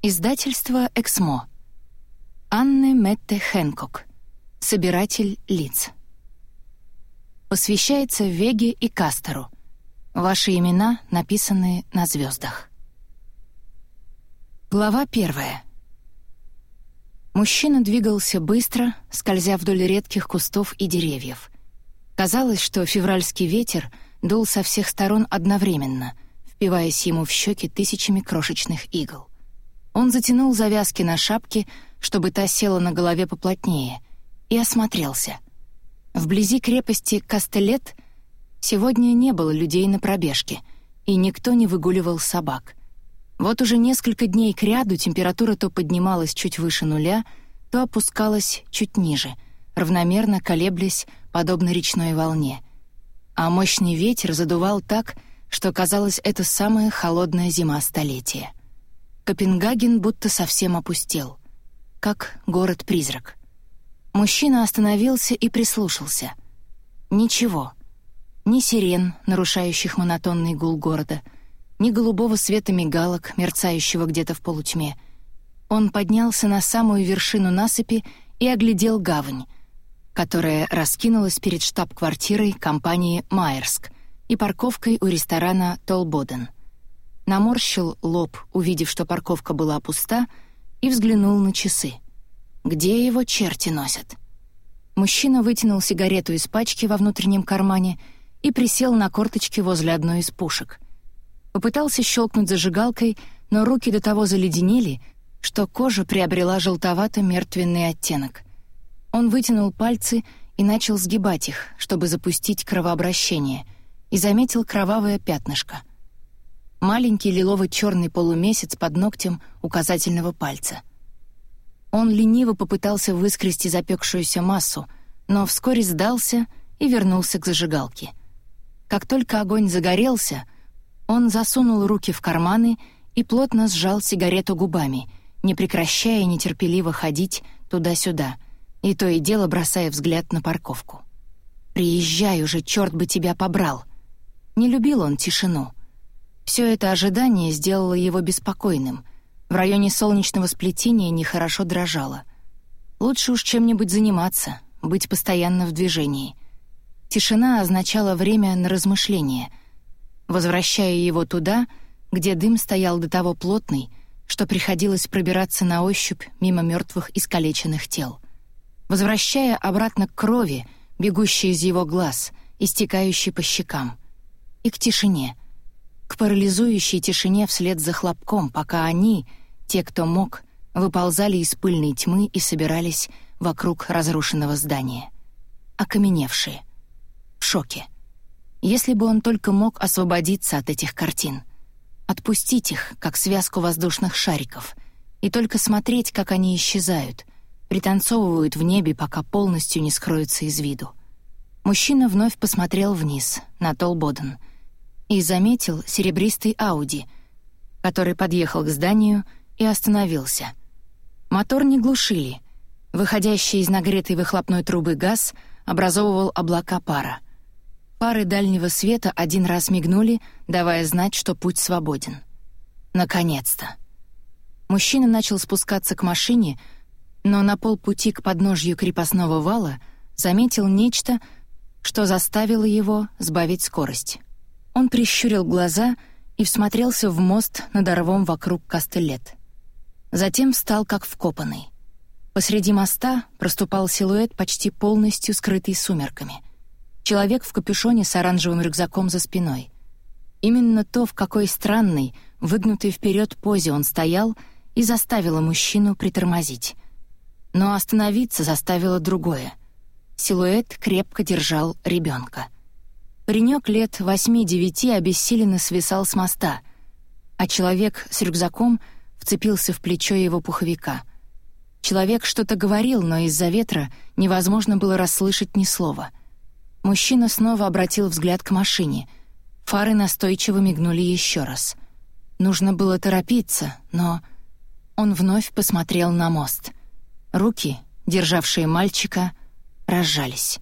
Издательство «Эксмо». Анны Метте Хэнкок. Собиратель лиц. Посвящается Веге и Кастеру. Ваши имена написаны на звездах. Глава первая. Мужчина двигался быстро, скользя вдоль редких кустов и деревьев. Казалось, что февральский ветер дул со всех сторон одновременно, впиваясь ему в щеки тысячами крошечных игл. Он затянул завязки на шапке, чтобы та села на голове поплотнее, и осмотрелся. Вблизи крепости Кастелет сегодня не было людей на пробежке, и никто не выгуливал собак. Вот уже несколько дней кряду температура то поднималась чуть выше нуля, то опускалась чуть ниже, равномерно колеблясь, подобно речной волне. А мощный ветер задувал так, что казалось, это самая холодная зима столетия. Копенгаген будто совсем опустел, как город-призрак. Мужчина остановился и прислушался. Ничего. Ни сирен, нарушающих монотонный гул города, ни голубого света мигалок, мерцающего где-то в полутьме. Он поднялся на самую вершину насыпи и оглядел гавань, которая раскинулась перед штаб-квартирой компании «Майерск» и парковкой у ресторана «Толбоден» наморщил лоб, увидев, что парковка была пуста, и взглянул на часы. Где его черти носят? Мужчина вытянул сигарету из пачки во внутреннем кармане и присел на корточки возле одной из пушек. Попытался щелкнуть зажигалкой, но руки до того заледенели, что кожа приобрела желтовато-мертвенный оттенок. Он вытянул пальцы и начал сгибать их, чтобы запустить кровообращение, и заметил кровавое пятнышко маленький лилово-черный полумесяц под ногтем указательного пальца. Он лениво попытался выскрести запекшуюся массу, но вскоре сдался и вернулся к зажигалке. Как только огонь загорелся, он засунул руки в карманы и плотно сжал сигарету губами, не прекращая нетерпеливо ходить туда-сюда, и то и дело бросая взгляд на парковку. «Приезжай уже, черт бы тебя побрал!» Не любил он тишину — все это ожидание сделало его беспокойным. В районе солнечного сплетения нехорошо дрожало. Лучше уж чем-нибудь заниматься, быть постоянно в движении. Тишина означала время на размышление, возвращая его туда, где дым стоял до того плотный, что приходилось пробираться на ощупь мимо мертвых искалеченных тел. Возвращая обратно к крови, бегущей из его глаз, истекающей по щекам. И к тишине — к парализующей тишине вслед за хлопком, пока они, те, кто мог, выползали из пыльной тьмы и собирались вокруг разрушенного здания. Окаменевшие. В шоке. Если бы он только мог освободиться от этих картин. Отпустить их, как связку воздушных шариков, и только смотреть, как они исчезают, пританцовывают в небе, пока полностью не скроются из виду. Мужчина вновь посмотрел вниз, на Толбоден — и заметил серебристый Ауди, который подъехал к зданию и остановился. Мотор не глушили. Выходящий из нагретой выхлопной трубы газ образовывал облака пара. Пары дальнего света один раз мигнули, давая знать, что путь свободен. Наконец-то. Мужчина начал спускаться к машине, но на полпути к подножью крепостного вала заметил нечто, что заставило его сбавить скорость. Он прищурил глаза и всмотрелся в мост над орвом вокруг Кастелет. Затем встал как вкопанный. Посреди моста проступал силуэт, почти полностью скрытый сумерками. Человек в капюшоне с оранжевым рюкзаком за спиной. Именно то, в какой странной, выгнутой вперед позе он стоял, и заставило мужчину притормозить. Но остановиться заставило другое. Силуэт крепко держал ребенка. Паренек лет восьми-девяти обессиленно свисал с моста, а человек с рюкзаком вцепился в плечо его пуховика. Человек что-то говорил, но из-за ветра невозможно было расслышать ни слова. Мужчина снова обратил взгляд к машине. Фары настойчиво мигнули еще раз. Нужно было торопиться, но... Он вновь посмотрел на мост. Руки, державшие мальчика, разжались.